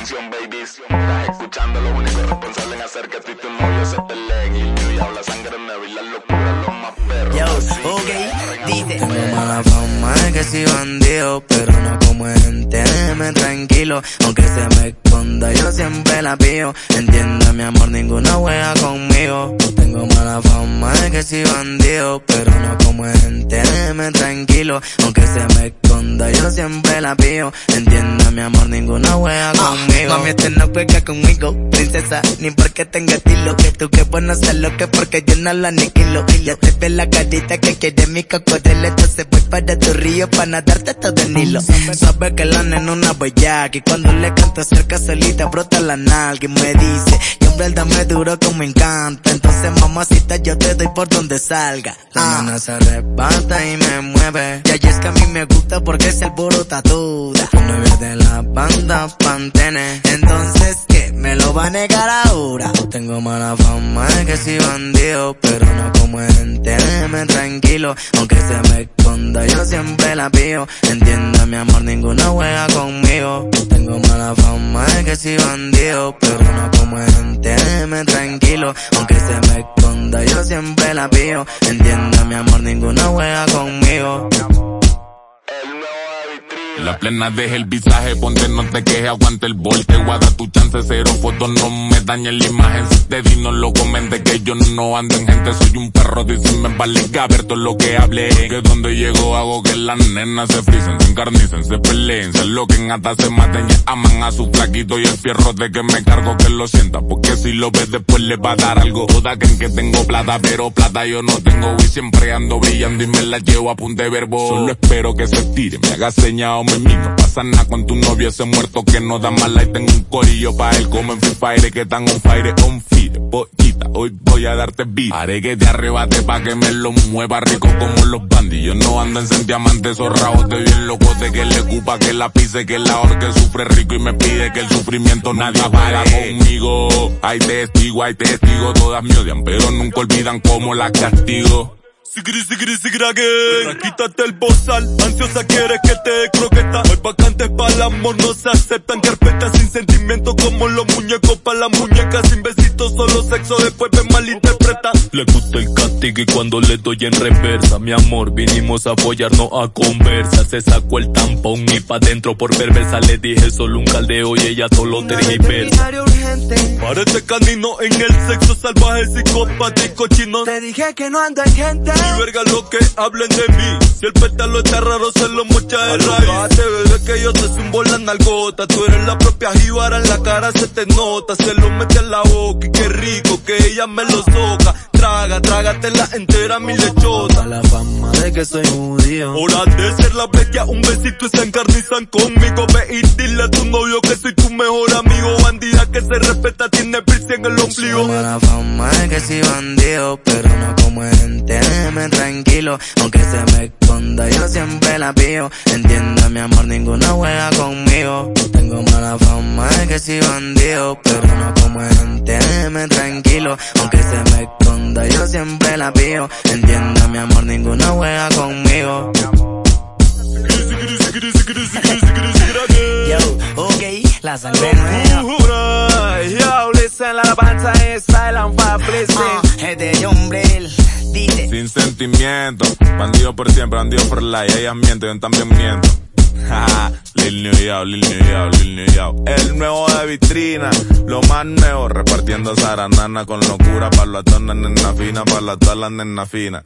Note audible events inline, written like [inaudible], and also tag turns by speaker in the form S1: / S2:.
S1: Atención, babies. Estás escuchando lo único responsable en hacer que tú y tu novio se peleen. Y el y la sangre nueva y la locura, los más perros.
S2: Yo, ok, dice.
S3: Tengo mala fama de que soy bandido, pero no como entenderme tranquilo. Aunque se me esconda, yo siempre la pido. Entienda, mi amor, ninguna juega conmigo. Tengo mala fama de que soy bandido, pero no como tranquilo. Aunque se me esconda, yo siempre la pido. Entienda, mi amor, ninguna juega ah, conmigo.
S2: Mami, este no juega conmigo, princesa, ni porque tenga estilo. Que tú que bueno lo que porque yo no la aniquilo. Y ya te ve la carita que quiere mi cocodrilo. Entonces voy para tu río para nadarte todo el Nilo. Sabe que la nena una bellaca y cuando le canto cerca solita brota la nalga y me dice, en verdad me duro como encanta. Entonces mamacita yo te doy por donde salga.
S3: La ah. nena se arrebata y me mueve.
S2: Y es que a mí me gusta porque es el puro tatuda.
S3: Novia de la banda Pantene.
S2: Entonces, ¿qué? ¿Me lo va a negar ahora?
S3: Tengo mala fama de que soy bandido, pero no como entenderme tranquilo. Aunque se me esconda, yo siempre la pido. Entienda mi amor, ninguna juega conmigo. Aunque se me esconda, yo siempre la pido. Entienda mi amor, ninguna juega conmigo.
S1: La plena deja el visaje, ponte no te quejes, aguante el volte, guarda tu chance, cero fotos, no me dañe la imagen, si te di no lo comente que yo no ando en gente, soy un perro, dice me vale ver todo lo que hable, que donde llego hago que las nenas se frisen, se encarnicen, se peleen, se loquen, hasta se maten, y aman a su flaquito. Y el fierro de que me cargo que lo sienta, porque si lo ves después le va a dar algo, toda que que tengo plata, pero plata yo no tengo, y siempre ando brillando y me la llevo a punta de verbo, solo espero que se tire, me haga señal no pasa nada con tu novio ese muerto que no da mala y tengo un corillo pa' él como en Free Fire que tan on fire, on fire, pollita, hoy voy a darte beat. Haré que te arrebate pa' que me lo mueva rico como los bandillos. No ando en sentiamantes zorrados de bien loco de que le ocupa que la pise, que la orque sufre rico y me pide que el sufrimiento nadie para conmigo. Hay testigo, hay testigo, todas me odian, pero nunca olvidan cómo la castigo.
S4: Sigri, sigri, sigrage. Quítate el bozal, ansiosa quieres que te dé croqueta. Hay vacantes para el amor, no se aceptan carpetas sin sentimiento como los muñecos para las muñecas. Sin besitos, solo sexo, después me malinterpreta. Le gusta el castigo y cuando le doy en reversa, mi amor, vinimos a no a conversa. Se sacó el tampón y pa' dentro por perversa. Le dije solo un caldeo y ella solo tergiversa. Parece canino en el sexo salvaje, psicopático chino.
S2: Te dije que no ando en gente.
S4: Y verga lo que hablen de mí. Si el pétalo está raro, se lo mocha de raíz. bebé, que yo te zumbo la nalgota. Tú eres la propia jíbara, en la cara se te nota. Se lo mete en la boca y qué rico que ella me lo soca. Traga, trágatela entera, mi lechota.
S3: La fama que soy judío.
S4: Hora de ser la bella, un besito y se encarnizan conmigo. Ve y dile a tu novio que soy tu mejor amigo. Bandida que se respeta, tiene prisa en el ombligo.
S3: La fama de que soy bandido, pero no como entender tranquilo, aunque se me esconda, yo siempre la pido. Entienda mi amor, ninguna juega conmigo. Tengo mala fama de que soy bandido, pero no como entiéndeme tranquilo, aunque se me yo siempre la pido. Entienda mi amor, ninguna juega conmigo.
S2: Yo, ok, la sangre nueva.
S4: Yo, listen, la alabanza es silent,
S2: uh, es de hombre
S1: sin sentimiento. Bandido por siempre, bandido por life. Ellas mienten, yo también miento. [laughs] El nuevo de vitrina, lo más nuevo. Repartiendo zaranana con locura. Pa' la tona, nena fina, pa' la tala, nena fina.